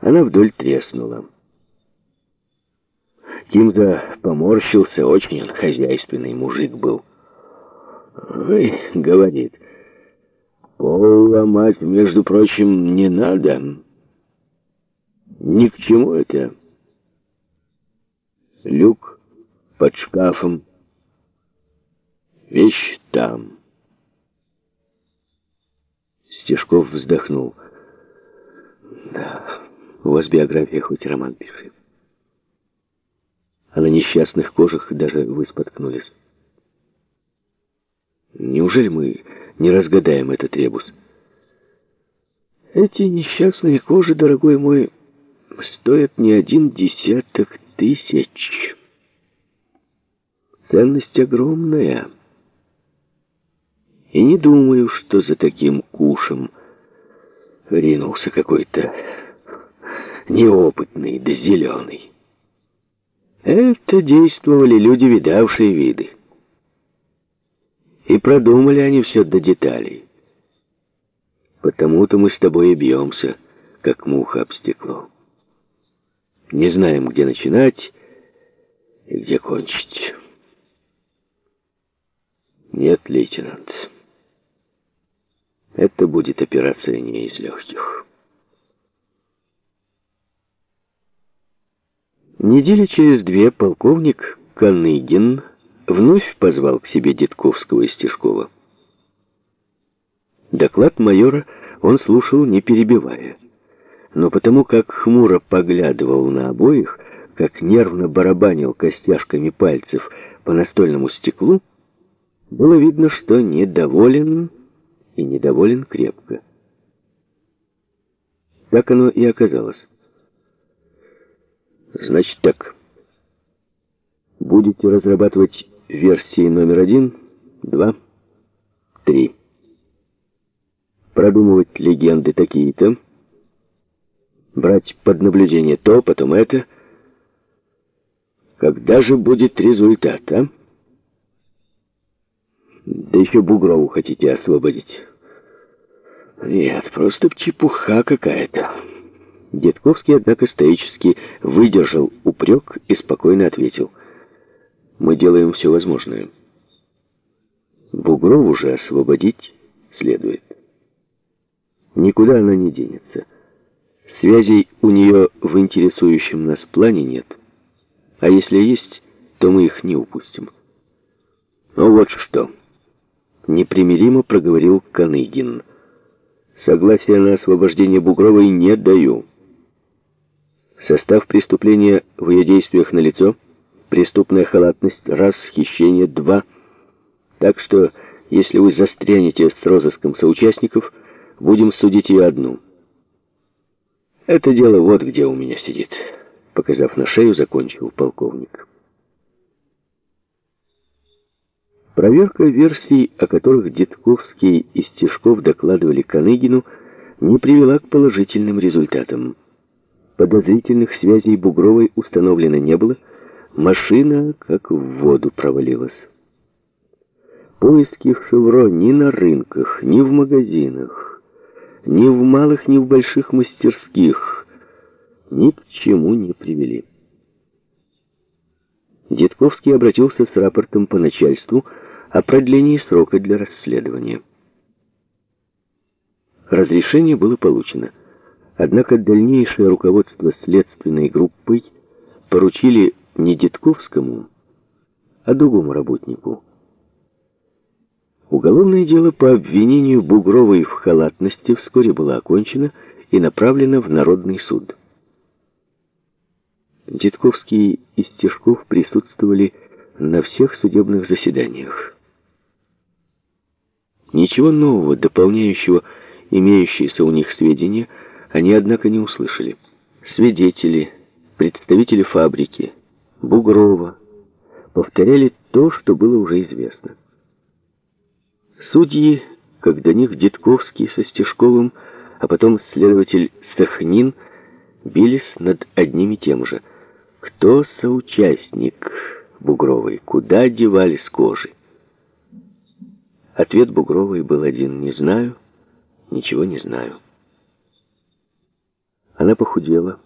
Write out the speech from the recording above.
Она вдоль треснула. Кимза поморщился, очень он хозяйственный мужик был. «Ой», — говорит, — «пол ломать, между прочим, не надо. Ни к чему это. Люк под шкафом, вещь там». Стешков вздохнул. «Да, у вас биография хоть роман пиши» а на несчастных кожах даже вы споткнулись. Неужели мы не разгадаем этот ребус? Эти несчастные кожи, дорогой мой, стоят не один десяток тысяч. Ценность огромная. И не думаю, что за таким кушем ринулся какой-то неопытный да зеленый. Это действовали люди, видавшие виды. И продумали они все до деталей. Потому-то мы с тобой и бьемся, как муха об стекло. Не знаем, где начинать и где кончить. Нет, лейтенант, это будет операция не из легких. Недели через две полковник Каныгин вновь позвал к себе Дедковского и Стешкова. Доклад майора он слушал, не перебивая. Но потому как хмуро поглядывал на обоих, как нервно барабанил костяшками пальцев по настольному стеклу, было видно, что недоволен и недоволен крепко. Так оно и оказалось. Значит так. Будете разрабатывать версии номер один, два, три. Продумывать легенды такие-то. Брать под наблюдение то, потом это. Когда же будет результат, а? Да еще Бугрову хотите освободить. Нет, просто чепуха какая-то. Дедковский, однако, стоически выдержал упрек и спокойно ответил. «Мы делаем все возможное. Бугрову же освободить следует. Никуда она не денется. Связей у нее в интересующем нас плане нет. А если есть, то мы их не упустим. Ну вот что!» Непримиримо проговорил Каныгин. «Согласия на освобождение Бугровой не даю». Состав преступления в ее действиях налицо. Преступная халатность – раз, хищение – два. Так что, если вы застрянете с розыском соучастников, будем судить ее одну. Это дело вот где у меня сидит. Показав на шею, закончил полковник. Проверка версий, о которых Дедковский и Стешков докладывали Каныгину, не привела к положительным результатам. Подозрительных связей Бугровой установлено не было. Машина как в воду провалилась. Поиски в «Шевро» ни на рынках, ни в магазинах, ни в малых, ни в больших мастерских ни к чему не привели. Дедковский обратился с рапортом по начальству о продлении срока для расследования. Разрешение было получено. Однако дальнейшее руководство следственной группой поручили не Дедковскому, а другому работнику. Уголовное дело по обвинению Бугровой в халатности вскоре было окончено и направлено в Народный суд. Дедковский и Стешков присутствовали на всех судебных заседаниях. Ничего нового, дополняющего имеющиеся у них сведения – они, однако, не услышали. Свидетели, представители фабрики, Бугрова повторяли то, что было уже известно. Судьи, как до них Дедковский со Стешковым, а потом следователь Сахнин, бились над одним и тем же. Кто соучастник Бугровой? Куда девались кожи? Ответ Бугровой был один. Не знаю, ничего не знаю. Она похудела,